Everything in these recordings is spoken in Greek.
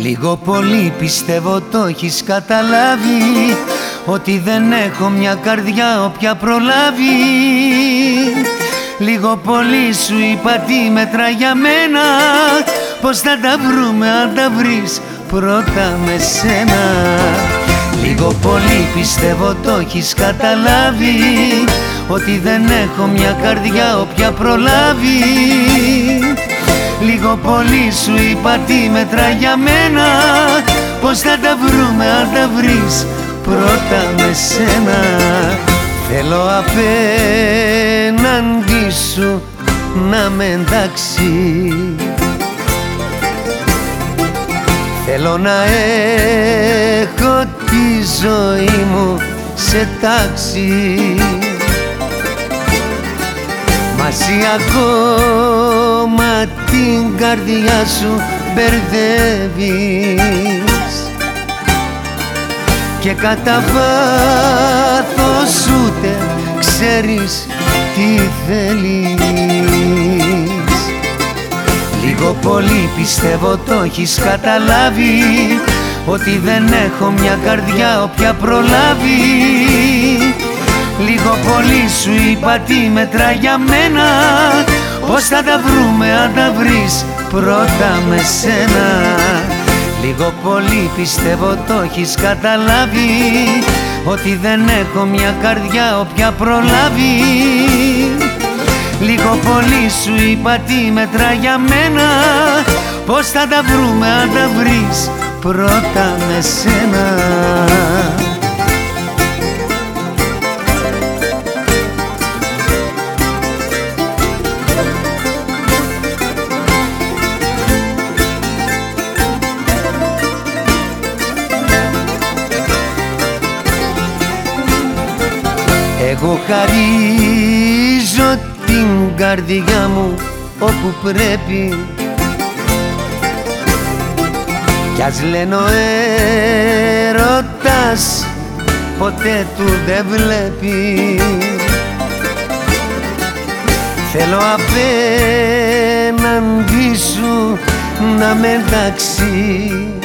Λίγο πολύ πιστεύω το έχεις καταλάβει Ότι δεν έχω μια καρδιά όποια προλάβει. Λίγο πολύ σου είπα τι μέτρα για μένα Πως θα τα βρούμε αν τα βρεις πρώτα με σένα. Λίγο πολύ πιστεύω το έχεις καταλάβει Ότι δεν έχω μια καρδιά όποια προλάβει Λίγο πολύ σου είπα τι μέτρα για μένα. Πως θα τα βρούμε αν τα βρεις πρώτα με σένα. Θέλω απέναντι σου να με εντάξεις. Θέλω να έχω τη ζωή μου σε τάξη. Μαζί ακόμα την καρδιά σου μπερδεύεις. Και κατά βάθος ούτε ξέρεις τι θέλεις. Λίγο πολύ πιστεύω το έχεις καταλάβει ότι δεν έχω μια καρδιά όποια προλάβει. Λίγο πολύ σου είπα τι μετρά για μένα Πώς θα τα βρούμε αν τα βρεις πρώτα με σένα; Λίγο πολύ πιστεύω το έχεις καταλάβει Ότι δεν έχω μια καρδιά όποια προλάβει. Λίγο πολύ σου είπα τι μετρά για μένα Πώς θα τα βρούμε αν τα βρεις πρώτα με σένα; Εγώ χαρίζω την καρδιά μου όπου πρέπει. Κι ας λένε ο έρωτας ποτέ του δεν βλέπει. Θέλω απέναντι σου να με εντάξει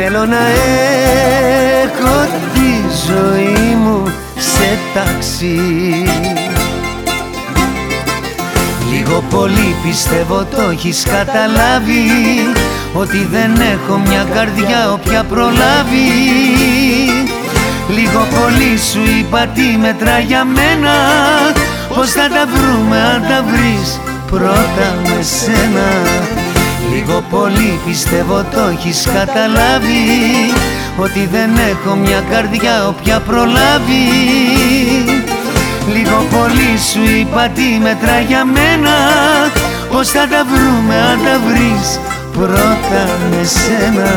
Θέλω να έχω τη ζωή μου σε τάξη Λίγο πολύ πιστεύω το έχεις καταλάβει Ότι δεν έχω μια καρδιά όποια προλάβει. Λίγο πολύ σου είπα τι μετρά για μένα Πως θα τα βρούμε αν τα βρεις πρώτα με σένα Λίγο πολύ πιστεύω το έχεις καταλάβει Ότι δεν έχω μια καρδιά όποια προλάβει. Λίγο πολύ σου είπα τι μετρά για μένα Πως θα τα βρούμε αν τα βρεις πρώτα με σένα